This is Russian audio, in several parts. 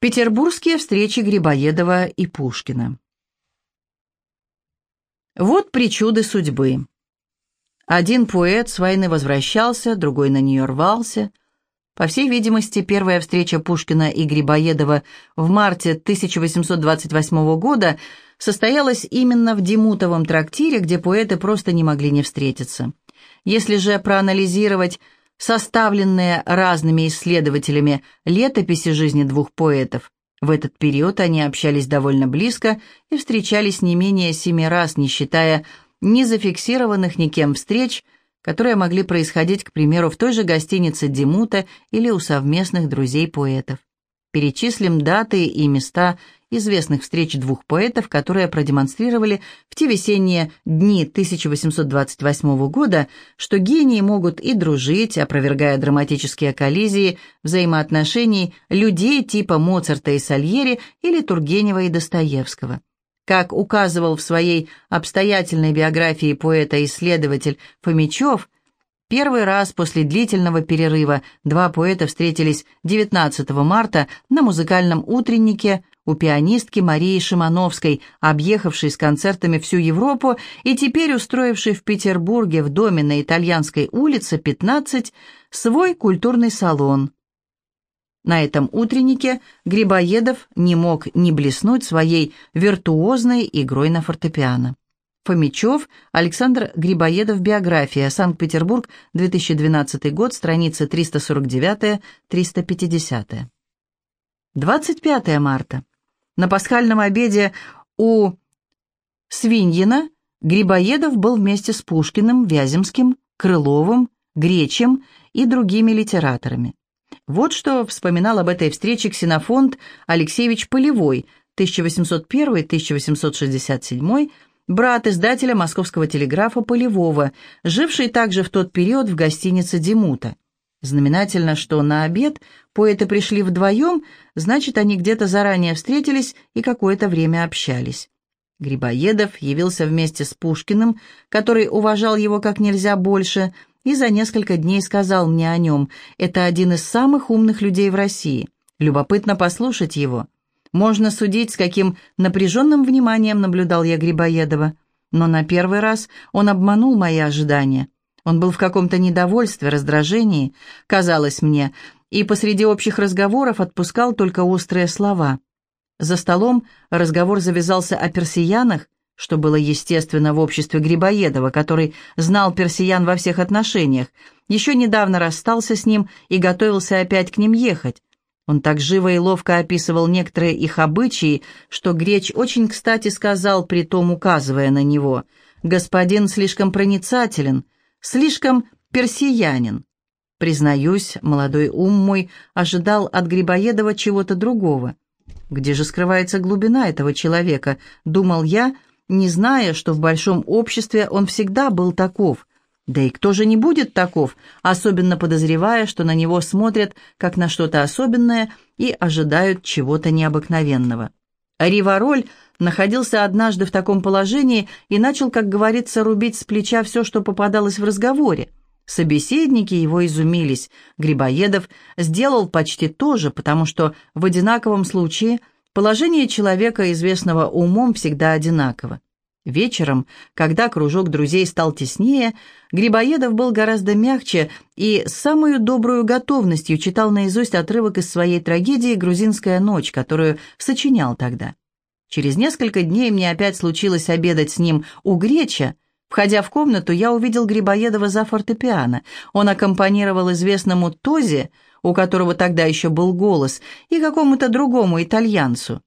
Петербургские встречи Грибоедова и Пушкина. Вот причуды судьбы. Один поэт с войны возвращался, другой на нее рвался. По всей видимости, первая встреча Пушкина и Грибоедова в марте 1828 года состоялась именно в Демутовом трактире, где поэты просто не могли не встретиться. Если же проанализировать составленные разными исследователями летописи жизни двух поэтов. В этот период они общались довольно близко и встречались не менее семи раз, не считая не зафиксированных никем встреч, которые могли происходить, к примеру, в той же гостинице Демута или у совместных друзей поэтов. Перечислим даты и места известных встреч двух поэтов, которые продемонстрировали в те весенние дни 1828 года, что гении могут и дружить, опровергая драматические коллизии взаимоотношений людей типа Моцарта и Сальери или Тургенева и Достоевского. Как указывал в своей обстоятельной биографии поэта-исследователь Фомичев, Первый раз после длительного перерыва два поэта встретились 19 марта на музыкальном утреннике у пианистки Марии Шимановской, объехавшей с концертами всю Европу и теперь устроившей в Петербурге в доме на Итальянской улице 15 свой культурный салон. На этом утреннике Грибоедов не мог не блеснуть своей виртуозной игрой на фортепиано. Фомичев, Александр Грибоедов, биография, Санкт-Петербург, 2012 год, страница 349-350. 25 марта. На пасхальном обеде у Свиньина Грибоедов был вместе с Пушкиным, Вяземским, Крыловым, Гречем и другими литераторами. Вот что вспоминал об этой встрече ксенофонт Алексеевич Полевой, 1801-1867, брат издателя московского телеграфа Полевого, живший также в тот период в гостинице «Демута». Знаменательно, что на обед поэты пришли вдвоем, значит, они где-то заранее встретились и какое-то время общались. Грибоедов явился вместе с Пушкиным, который уважал его как нельзя больше, и за несколько дней сказал мне о нем, это один из самых умных людей в России. Любопытно послушать его. Можно судить, с каким напряженным вниманием наблюдал я Грибоедова. Но на первый раз он обманул мои ожидания. Он был в каком-то недовольстве, раздражении, казалось мне, и посреди общих разговоров отпускал только острые слова. За столом разговор завязался о персиянах, что было естественно в обществе Грибоедова, который знал персиян во всех отношениях, еще недавно расстался с ним и готовился опять к ним ехать. Он так живо и ловко описывал некоторые их обычаи, что Греч очень кстати сказал, притом указывая на него, «Господин слишком проницателен», слишком персиянин. Признаюсь, молодой ум мой ожидал от Грибоедова чего-то другого. Где же скрывается глубина этого человека, думал я, не зная, что в большом обществе он всегда был таков. Да и кто же не будет таков, особенно подозревая, что на него смотрят как на что-то особенное и ожидают чего-то необыкновенного. Ривароль находился однажды в таком положении и начал, как говорится, рубить с плеча все, что попадалось в разговоре. Собеседники его изумились. Грибоедов сделал почти то же, потому что в одинаковом случае положение человека, известного умом, всегда одинаково. Вечером, когда кружок друзей стал теснее, Грибоедов был гораздо мягче и с самой добрую готовностью читал наизусть отрывок из своей трагедии «Грузинская ночь», которую сочинял тогда. Через несколько дней мне опять случилось обедать с ним у Греча. Входя в комнату, я увидел Грибоедова за фортепиано. Он аккомпанировал известному Тозе, у которого тогда еще был голос, и какому-то другому итальянцу.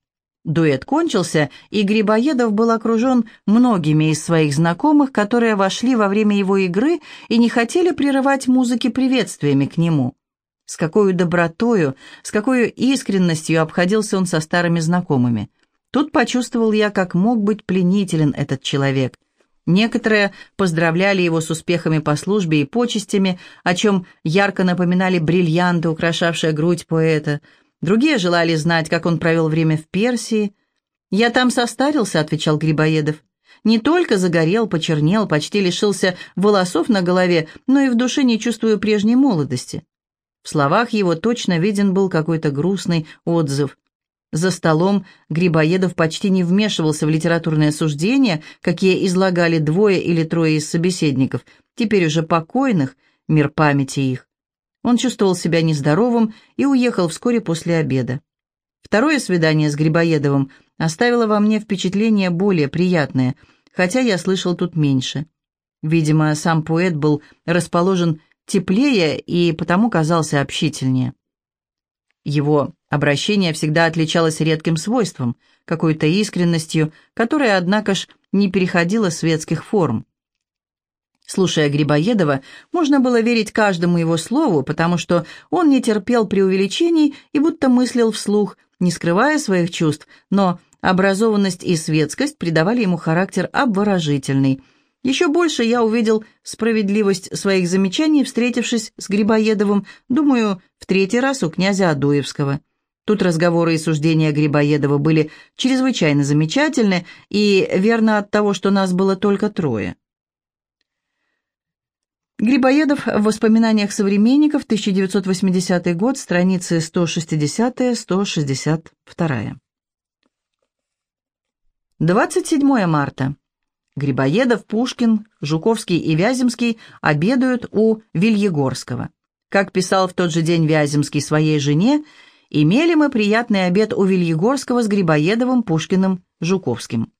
Дуэт кончился, и Грибоедов был окружен многими из своих знакомых, которые вошли во время его игры и не хотели прерывать музыки приветствиями к нему. С какой добротою, с какой искренностью обходился он со старыми знакомыми – Тут почувствовал я, как мог быть пленителен этот человек. Некоторые поздравляли его с успехами по службе и почестями, о чем ярко напоминали бриллианты, украшавшие грудь поэта. Другие желали знать, как он провел время в Персии. «Я там состарился», — отвечал Грибоедов. «Не только загорел, почернел, почти лишился волосов на голове, но и в душе не чувствую прежней молодости». В словах его точно виден был какой-то грустный отзыв. За столом Грибоедов почти не вмешивался в литературные суждения, какие излагали двое или трое из собеседников, теперь уже покойных, мир памяти их. Он чувствовал себя нездоровым и уехал вскоре после обеда. Второе свидание с Грибоедовым оставило во мне впечатление более приятное, хотя я слышал тут меньше. Видимо, сам поэт был расположен теплее и потому казался общительнее. Его обращение всегда отличалось редким свойством, какой-то искренностью, которая, однако ж, не переходила светских форм. Слушая Грибоедова, можно было верить каждому его слову, потому что он не терпел преувеличений и будто мыслил вслух, не скрывая своих чувств, но образованность и светскость придавали ему характер обворожительный – еще больше я увидел справедливость своих замечаний, встретившись с Грибоедовым, думаю, в третий раз у князя Адоевского. Тут разговоры и суждения Грибоедова были чрезвычайно замечательны, и верно от того, что нас было только трое. Грибоедов в воспоминаниях современников, 1980 год, страницы 160-162. 27 марта. Грибоедов, Пушкин, Жуковский и Вяземский обедают у Вильегорского. Как писал в тот же день Вяземский своей жене, имели мы приятный обед у Вильегорского с Грибоедовым, Пушкиным, Жуковским.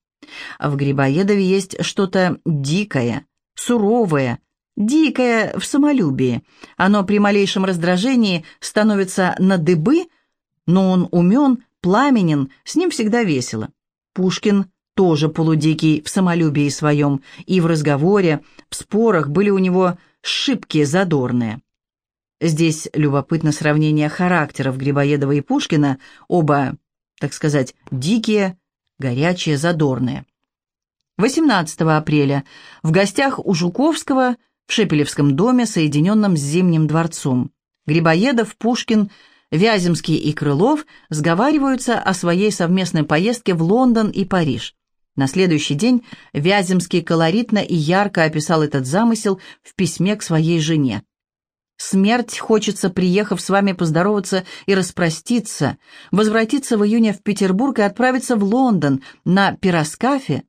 В Грибоедове есть что-то дикое, суровое, дикое в самолюбии. Оно при малейшем раздражении становится на дыбы, но он умен, пламенен, с ним всегда весело. Пушкин тоже полудикий в самолюбии своем, и в разговоре, в спорах были у него шибкие задорные. Здесь любопытно сравнение характеров Грибоедова и Пушкина, оба, так сказать, дикие, горячие, задорные. 18 апреля в гостях у Жуковского в Шепелевском доме, соединенном с Зимним дворцом. Грибоедов, Пушкин, Вяземский и Крылов сговариваются о своей совместной поездке в Лондон и Париж. На следующий день Вяземский колоритно и ярко описал этот замысел в письме к своей жене. «Смерть хочется, приехав с вами поздороваться и распроститься, возвратиться в июне в Петербург и отправиться в Лондон на пироскафе.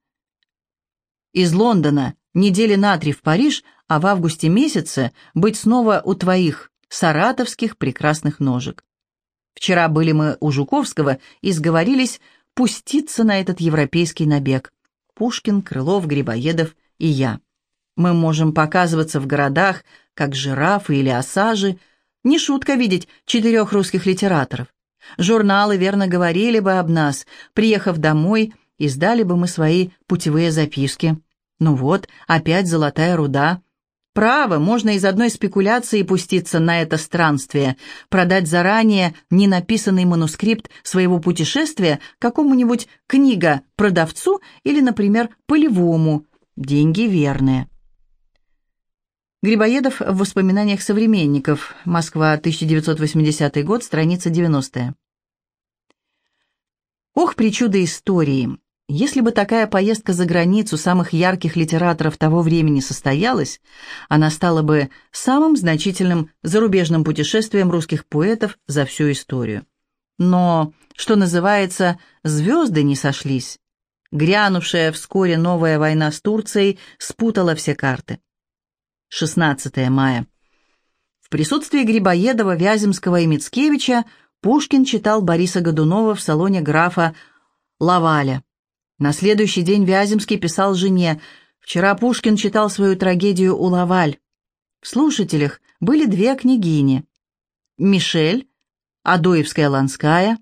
Из Лондона недели на три в Париж, а в августе месяце быть снова у твоих саратовских прекрасных ножек. Вчера были мы у Жуковского и сговорились пуститься на этот европейский набег. Пушкин, Крылов, Грибоедов и я. Мы можем показываться в городах, как жирафы или осажи. Не шутка видеть четырех русских литераторов. Журналы верно говорили бы об нас. Приехав домой, издали бы мы свои путевые записки. Ну вот, опять золотая руда. Право, можно из одной спекуляции пуститься на это странствие, продать заранее ненаписанный манускрипт своего путешествия какому-нибудь книга-продавцу или, например, полевому. Деньги верные. Грибоедов в воспоминаниях современников. Москва, 1980 год, страница 90. Ох, причуды истории! Если бы такая поездка за границу самых ярких литераторов того времени состоялась, она стала бы самым значительным зарубежным путешествием русских поэтов за всю историю. Но, что называется, звезды не сошлись. Грянувшая вскоре новая война с Турцией спутала все карты. 16 мая. В присутствии Грибоедова, Вяземского и Мицкевича Пушкин читал Бориса Годунова в салоне графа Лаваля. На следующий день Вяземский писал жене, «Вчера Пушкин читал свою трагедию у Лаваль. В слушателях были две княгини. Мишель, Адоевская Ланская,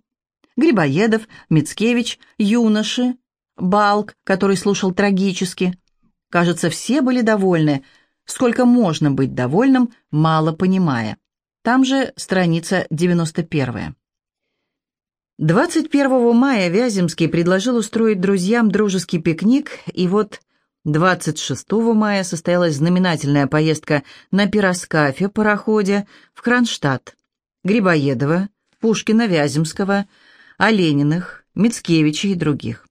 Грибоедов, Мицкевич, юноши, Балк, который слушал трагически. Кажется, все были довольны, сколько можно быть довольным, мало понимая. Там же страница 91. 21 мая Вяземский предложил устроить друзьям дружеский пикник, и вот 26 мая состоялась знаменательная поездка на пироскафе пароходе в Кронштадт. Грибоедова, Пушкина, Вяземского, Олениных, Мицкевича и других.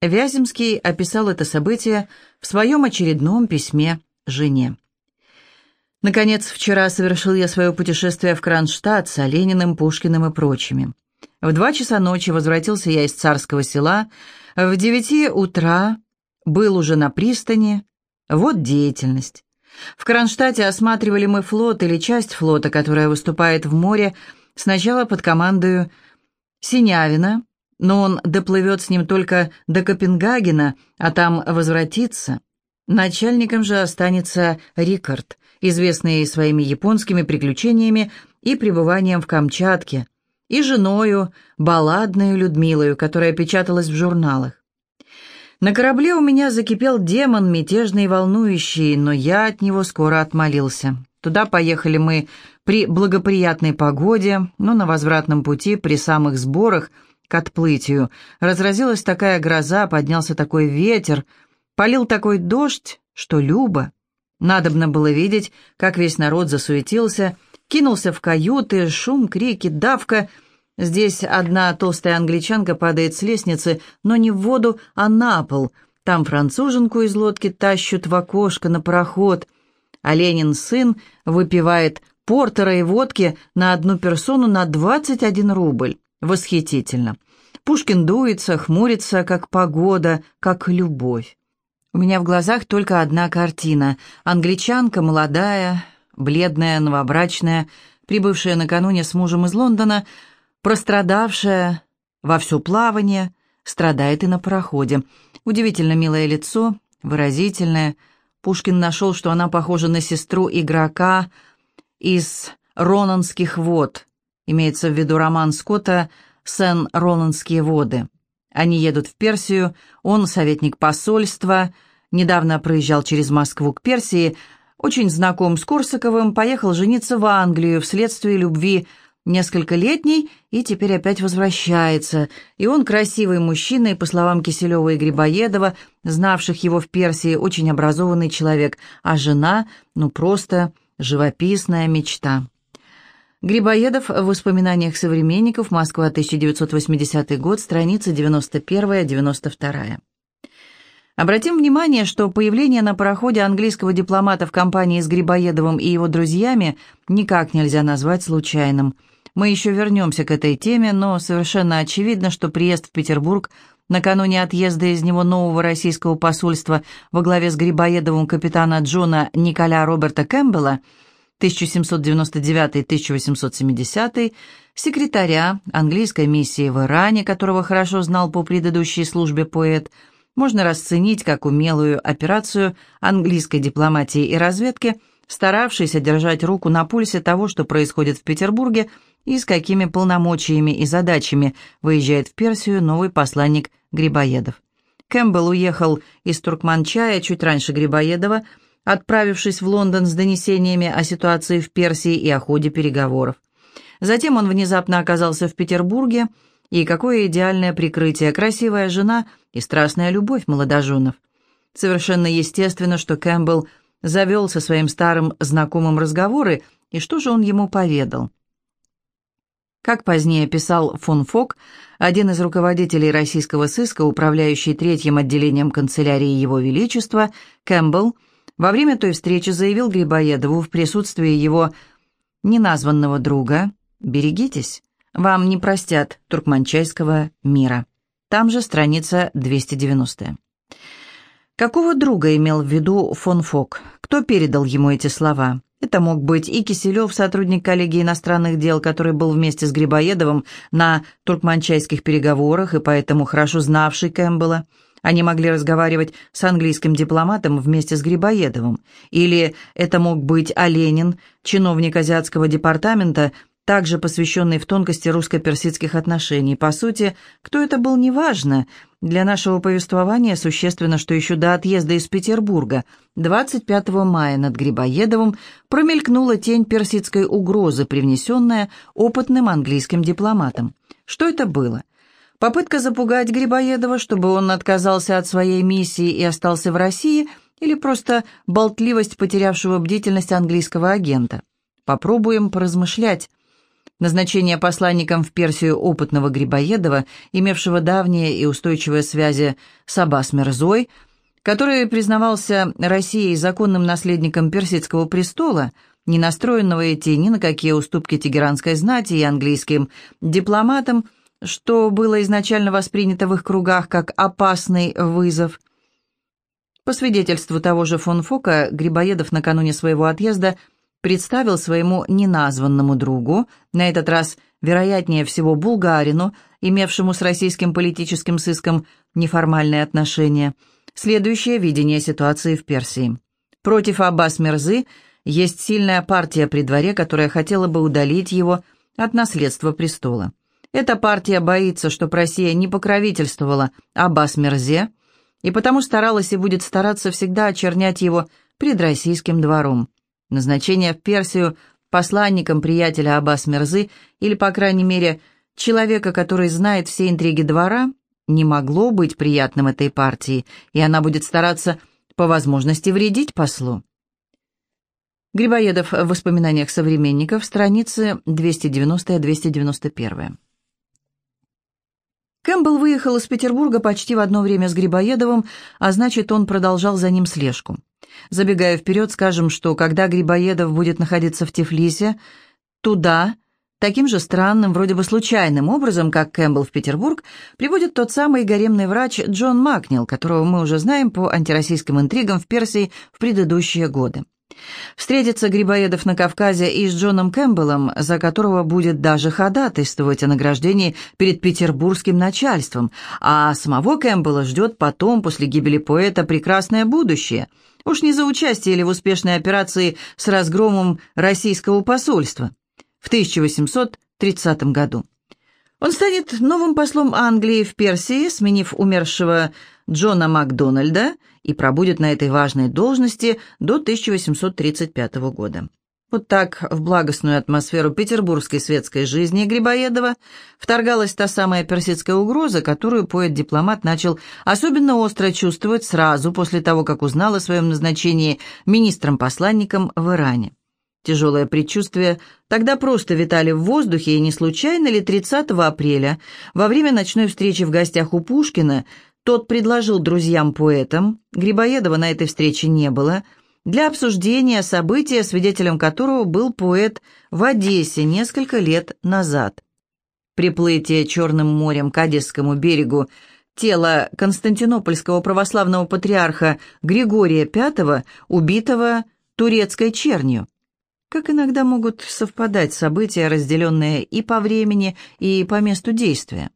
Вяземский описал это событие в своем очередном письме жене. Наконец, вчера совершил я свое путешествие в Кронштадт с Олениным, Пушкиным и прочими. В два часа ночи возвратился я из царского села. В девяти утра был уже на пристани. Вот деятельность. В Кронштадте осматривали мы флот или часть флота, которая выступает в море, сначала под командою Синявина, но он доплывет с ним только до Копенгагена, а там возвратится. Начальником же останется Рикард, известный своими японскими приключениями и пребыванием в Камчатке, и женою, балладную Людмилою, которая печаталась в журналах. На корабле у меня закипел демон, мятежный и волнующий, но я от него скоро отмолился. Туда поехали мы при благоприятной погоде, но на возвратном пути, при самых сборах к отплытию, разразилась такая гроза, поднялся такой ветер, полил такой дождь, что любо. Надобно было видеть, как весь народ засуетился, кинулся в каюты, шум, крики, давка — Здесь одна толстая англичанка падает с лестницы, но не в воду, а на пол. Там француженку из лодки тащут в окошко на пароход. А Ленин сын выпивает портера и водки на одну персону на 21 рубль. Восхитительно. Пушкин дуется, хмурится, как погода, как любовь. У меня в глазах только одна картина. Англичанка молодая, бледная, новобрачная, прибывшая накануне с мужем из Лондона, Прострадавшая во все плавание, страдает и на пароходе. Удивительно милое лицо, выразительное. Пушкин нашел, что она похожа на сестру игрока из «Ронанских вод». Имеется в виду роман Скотта «Сен-Ронанские воды». Они едут в Персию, он советник посольства, недавно проезжал через Москву к Персии, очень знаком с Корсаковым, поехал жениться в Англию вследствие любви несколько летний и теперь опять возвращается. И он красивый мужчина, и, по словам Киселева и Грибоедова, знавших его в Персии, очень образованный человек, а жена, ну просто живописная мечта. Грибоедов в воспоминаниях современников, Москва, 1980 год, страница 91-92. Обратим внимание, что появление на пароходе английского дипломата в компании с Грибоедовым и его друзьями никак нельзя назвать случайным – мы еще вернемся к этой теме, но совершенно очевидно, что приезд в Петербург накануне отъезда из него нового российского посольства во главе с Грибоедовым капитана Джона Николя Роберта Кэмпбелла 1799-1870, секретаря английской миссии в Иране, которого хорошо знал по предыдущей службе поэт, можно расценить как умелую операцию английской дипломатии и разведки, старавшейся держать руку на пульсе того, что происходит в Петербурге – и с какими полномочиями и задачами выезжает в Персию новый посланник Грибоедов. Кэмпбелл уехал из Туркманчая чуть раньше Грибоедова, отправившись в Лондон с донесениями о ситуации в Персии и о ходе переговоров. Затем он внезапно оказался в Петербурге, и какое идеальное прикрытие, красивая жена и страстная любовь молодоженов. Совершенно естественно, что Кэмпбелл завел со своим старым знакомым разговоры, и что же он ему поведал? Как позднее писал фон Фок, один из руководителей российского сыска, управляющий третьим отделением канцелярии Его Величества, Кэмпбелл, во время той встречи заявил Грибоедову в присутствии его неназванного друга «Берегитесь, вам не простят туркманчайского мира». Там же страница 290. Какого друга имел в виду фон Фок? Кто передал ему эти слова? Это мог быть и Киселев, сотрудник коллегии иностранных дел, который был вместе с Грибоедовым на туркманчайских переговорах и поэтому хорошо знавший Кэмпбелла. Они могли разговаривать с английским дипломатом вместе с Грибоедовым. Или это мог быть Оленин, чиновник азиатского департамента, также посвященный в тонкости русско-персидских отношений. По сути, кто это был, неважно. Для нашего повествования существенно, что еще до отъезда из Петербурга, 25 мая над Грибоедовым, промелькнула тень персидской угрозы, привнесенная опытным английским дипломатом. Что это было? Попытка запугать Грибоедова, чтобы он отказался от своей миссии и остался в России, или просто болтливость потерявшего бдительность английского агента? Попробуем поразмышлять. Назначение посланником в Персию опытного Грибоедова, имевшего давние и устойчивые связи с Аббас Мерзой, который признавался Россией законным наследником персидского престола, не настроенного идти ни на какие уступки тегеранской знати и английским дипломатам, что было изначально воспринято в их кругах как опасный вызов. По свидетельству того же фон Фока, Грибоедов накануне своего отъезда представил своему неназванному другу, на этот раз, вероятнее всего, булгарину, имевшему с российским политическим сыском неформальные отношения, следующее видение ситуации в Персии. Против Аббас Мерзы есть сильная партия при дворе, которая хотела бы удалить его от наследства престола. Эта партия боится, что Россия не покровительствовала Аббас Мерзе, и потому старалась и будет стараться всегда очернять его пред российским двором. Назначение в Персию посланником приятеля Аббас Мерзы, или, по крайней мере, человека, который знает все интриги двора, не могло быть приятным этой партии, и она будет стараться по возможности вредить послу. Грибоедов в воспоминаниях современников, страницы 290-291. Кэмпбелл выехал из Петербурга почти в одно время с Грибоедовым, а значит, он продолжал за ним слежку. Забегая вперед, скажем, что когда Грибоедов будет находиться в Тифлисе, туда, таким же странным, вроде бы случайным образом, как Кэмпбелл в Петербург, приводит тот самый гаремный врач Джон Макнил, которого мы уже знаем по антироссийским интригам в Персии в предыдущие годы. Встретится Грибоедов на Кавказе и с Джоном Кэмпбеллом, за которого будет даже ходатайствовать о награждении перед петербургским начальством, а самого Кэмпбелла ждет потом, после гибели поэта, прекрасное будущее. Уж не за участие или в успешной операции с разгромом российского посольства в 1830 году. Он станет новым послом Англии в Персии, сменив умершего Джона Макдональда, и пробудет на этой важной должности до 1835 года. Вот так в благостную атмосферу петербургской светской жизни Грибоедова вторгалась та самая персидская угроза, которую поэт-дипломат начал особенно остро чувствовать сразу после того, как узнал о своем назначении министром-посланником в Иране. Тяжелое предчувствие тогда просто витали в воздухе, и не случайно ли 30 апреля, во время ночной встречи в гостях у Пушкина, тот предложил друзьям-поэтам, Грибоедова на этой встрече не было, для обсуждения события, свидетелем которого был поэт в Одессе несколько лет назад. Приплытие Черным морем к Одесскому берегу тело константинопольского православного патриарха Григория V, убитого турецкой чернью. Как иногда могут совпадать события, разделенные и по времени, и по месту действия.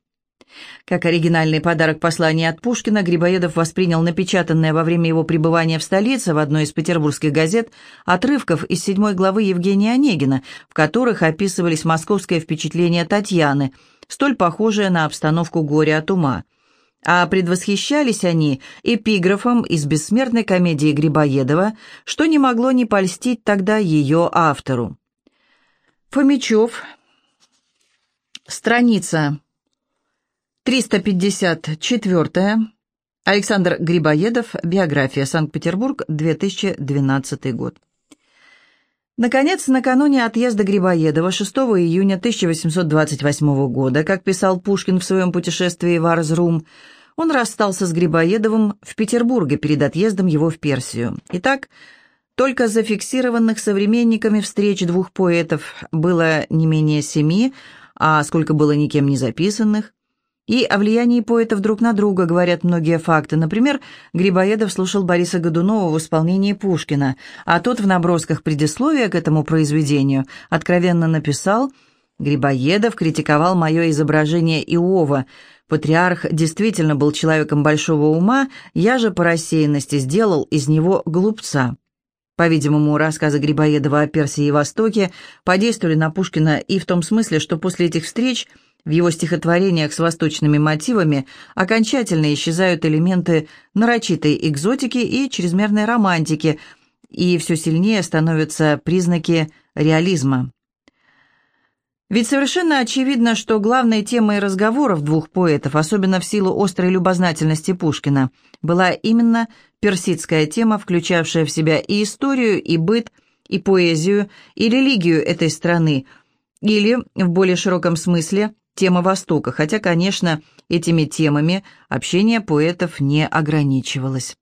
Как оригинальный подарок послания от Пушкина, Грибоедов воспринял напечатанное во время его пребывания в столице в одной из петербургских газет отрывков из седьмой главы Евгения Онегина, в которых описывались московское впечатление Татьяны, столь похожее на обстановку горя от ума. А предвосхищались они эпиграфом из бессмертной комедии Грибоедова, что не могло не польстить тогда ее автору. Фомичев, страница 354. Александр Грибоедов. Биография. Санкт-Петербург. 2012 год. Наконец, накануне отъезда Грибоедова 6 июня 1828 года, как писал Пушкин в своем путешествии в Арзрум, он расстался с Грибоедовым в Петербурге перед отъездом его в Персию. Итак, только зафиксированных современниками встреч двух поэтов было не менее семи, а сколько было никем не записанных. И о влиянии поэтов друг на друга говорят многие факты. Например, Грибоедов слушал Бориса Годунова в исполнении Пушкина, а тот в набросках предисловия к этому произведению откровенно написал «Грибоедов критиковал мое изображение Иова. Патриарх действительно был человеком большого ума, я же по рассеянности сделал из него глупца». По-видимому, рассказы Грибоедова о Персии и Востоке подействовали на Пушкина и в том смысле, что после этих встреч – в его стихотворениях с восточными мотивами окончательно исчезают элементы нарочитой экзотики и чрезмерной романтики, и все сильнее становятся признаки реализма. Ведь совершенно очевидно, что главной темой разговоров двух поэтов, особенно в силу острой любознательности Пушкина, была именно персидская тема, включавшая в себя и историю, и быт, и поэзию, и религию этой страны, или, в более широком смысле, тема Востока, хотя, конечно, этими темами общение поэтов не ограничивалось.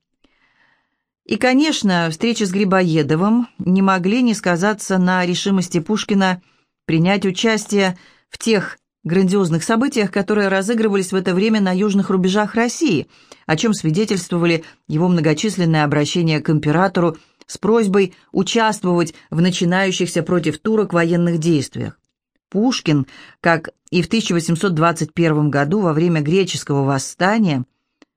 И, конечно, встречи с Грибоедовым не могли не сказаться на решимости Пушкина принять участие в тех грандиозных событиях, которые разыгрывались в это время на южных рубежах России, о чем свидетельствовали его многочисленные обращения к императору с просьбой участвовать в начинающихся против турок военных действиях. Пушкин, как и в 1821 году во время греческого восстания,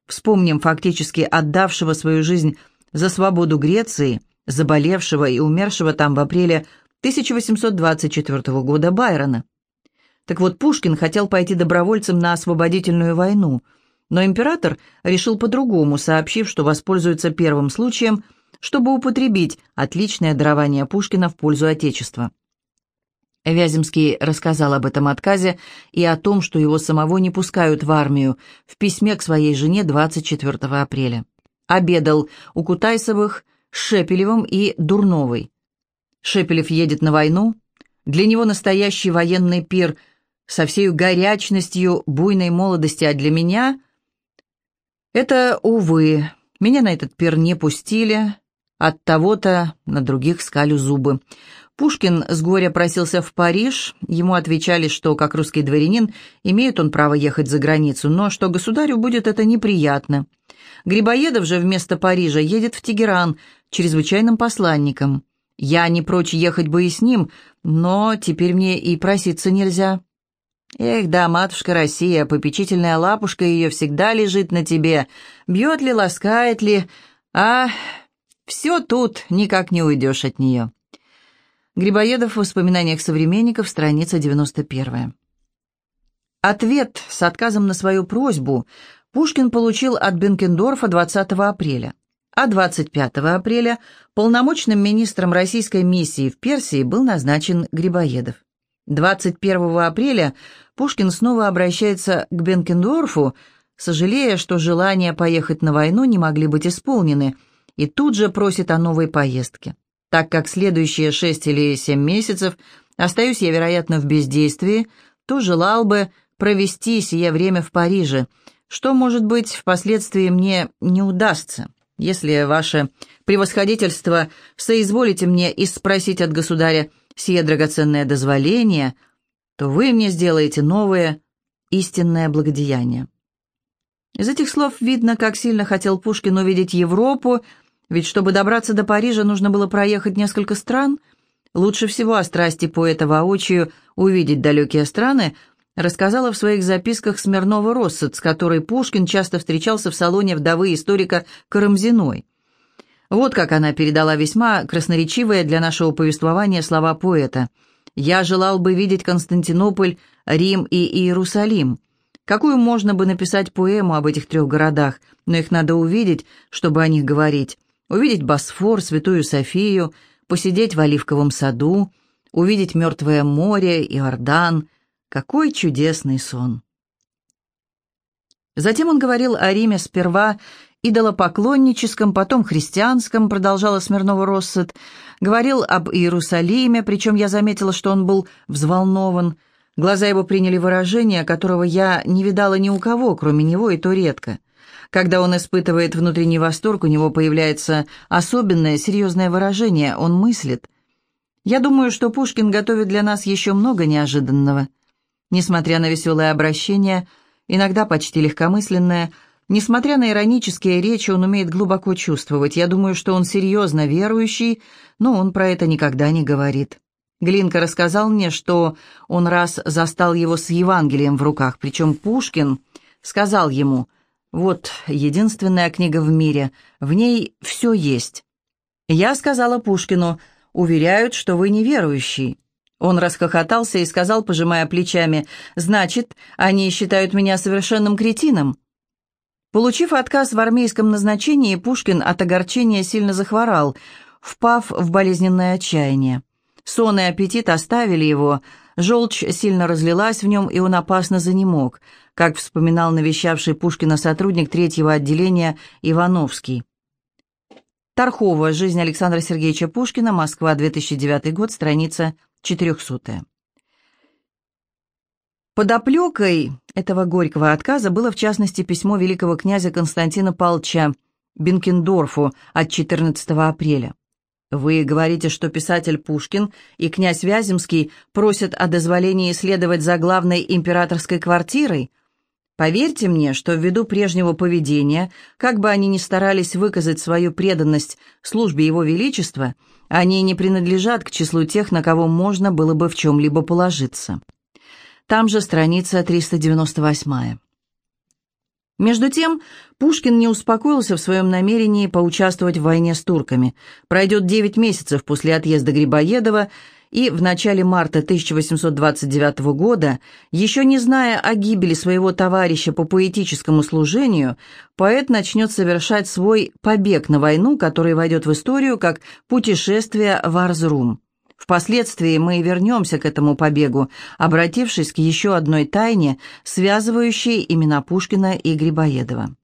вспомним фактически отдавшего свою жизнь за свободу Греции, заболевшего и умершего там в апреле 1824 года Байрона. Так вот, Пушкин хотел пойти добровольцем на освободительную войну, но император решил по-другому, сообщив, что воспользуется первым случаем, чтобы употребить отличное дарование Пушкина в пользу Отечества. Вяземский рассказал об этом отказе и о том, что его самого не пускают в армию, в письме к своей жене 24 апреля. Обедал у Кутайсовых, Шепелевым и Дурновой. Шепелев едет на войну, для него настоящий военный пир со всей горячностью буйной молодости, а для меня это, увы, меня на этот пир не пустили, от того-то на других скалю зубы. Пушкин с горя просился в Париж, ему отвечали, что, как русский дворянин, имеет он право ехать за границу, но что государю будет это неприятно. Грибоедов же вместо Парижа едет в Тегеран чрезвычайным посланником. Я не прочь ехать бы и с ним, но теперь мне и проситься нельзя. Эх, да, матушка Россия, попечительная лапушка ее всегда лежит на тебе, бьет ли, ласкает ли, а все тут, никак не уйдешь от нее. Грибоедов в воспоминаниях современников, страница 91. Ответ с отказом на свою просьбу Пушкин получил от Бенкендорфа 20 апреля, а 25 апреля полномочным министром российской миссии в Персии был назначен Грибоедов. 21 апреля Пушкин снова обращается к Бенкендорфу, сожалея, что желания поехать на войну не могли быть исполнены, и тут же просит о новой поездке. Так как следующие шесть или семь месяцев остаюсь я, вероятно, в бездействии, то желал бы провести сие время в Париже, что, может быть, впоследствии мне не удастся. Если ваше превосходительство соизволите мне и спросить от государя сие драгоценное дозволение, то вы мне сделаете новое истинное благодеяние». Из этих слов видно, как сильно хотел Пушкин увидеть Европу ведь чтобы добраться до Парижа, нужно было проехать несколько стран. Лучше всего о страсти поэта воочию увидеть далекие страны рассказала в своих записках Смирнова Россет, с которой Пушкин часто встречался в салоне вдовы историка Карамзиной. Вот как она передала весьма красноречивые для нашего повествования слова поэта. «Я желал бы видеть Константинополь, Рим и Иерусалим». Какую можно бы написать поэму об этих трех городах, но их надо увидеть, чтобы о них говорить увидеть Босфор, Святую Софию, посидеть в Оливковом саду, увидеть Мертвое море, Иордан. Какой чудесный сон! Затем он говорил о Риме сперва идолопоклонническом, потом христианском, продолжала Смирнова Россет, говорил об Иерусалиме, причем я заметила, что он был взволнован. Глаза его приняли выражение, которого я не видала ни у кого, кроме него, и то редко. Когда он испытывает внутренний восторг, у него появляется особенное серьезное выражение, он мыслит. Я думаю, что Пушкин готовит для нас еще много неожиданного. Несмотря на веселое обращение, иногда почти легкомысленное, несмотря на иронические речи, он умеет глубоко чувствовать. Я думаю, что он серьезно верующий, но он про это никогда не говорит. Глинка рассказал мне, что он раз застал его с Евангелием в руках, причем Пушкин сказал ему – вот единственная книга в мире, в ней все есть. Я сказала Пушкину, уверяют, что вы неверующий. Он расхохотался и сказал, пожимая плечами, «Значит, они считают меня совершенным кретином». Получив отказ в армейском назначении, Пушкин от огорчения сильно захворал, впав в болезненное отчаяние. Сон и аппетит оставили его, желчь сильно разлилась в нем, и он опасно занемог – как вспоминал навещавший Пушкина сотрудник третьего отделения Ивановский. Тархова. Жизнь Александра Сергеевича Пушкина. Москва, 2009 год. Страница 400. Подоплекой этого горького отказа было, в частности, письмо великого князя Константина Павловича Бенкендорфу от 14 апреля. Вы говорите, что писатель Пушкин и князь Вяземский просят о дозволении следовать за главной императорской квартирой? Поверьте мне, что ввиду прежнего поведения, как бы они ни старались выказать свою преданность службе Его Величества, они не принадлежат к числу тех, на кого можно было бы в чем-либо положиться. Там же страница 398. Между тем, Пушкин не успокоился в своем намерении поучаствовать в войне с турками. Пройдет 9 месяцев после отъезда Грибоедова, и в начале марта 1829 года, еще не зная о гибели своего товарища по поэтическому служению, поэт начнет совершать свой побег на войну, который войдет в историю как «Путешествие в Арзрум». Впоследствии мы вернемся к этому побегу, обратившись к еще одной тайне, связывающей имена Пушкина и Грибоедова.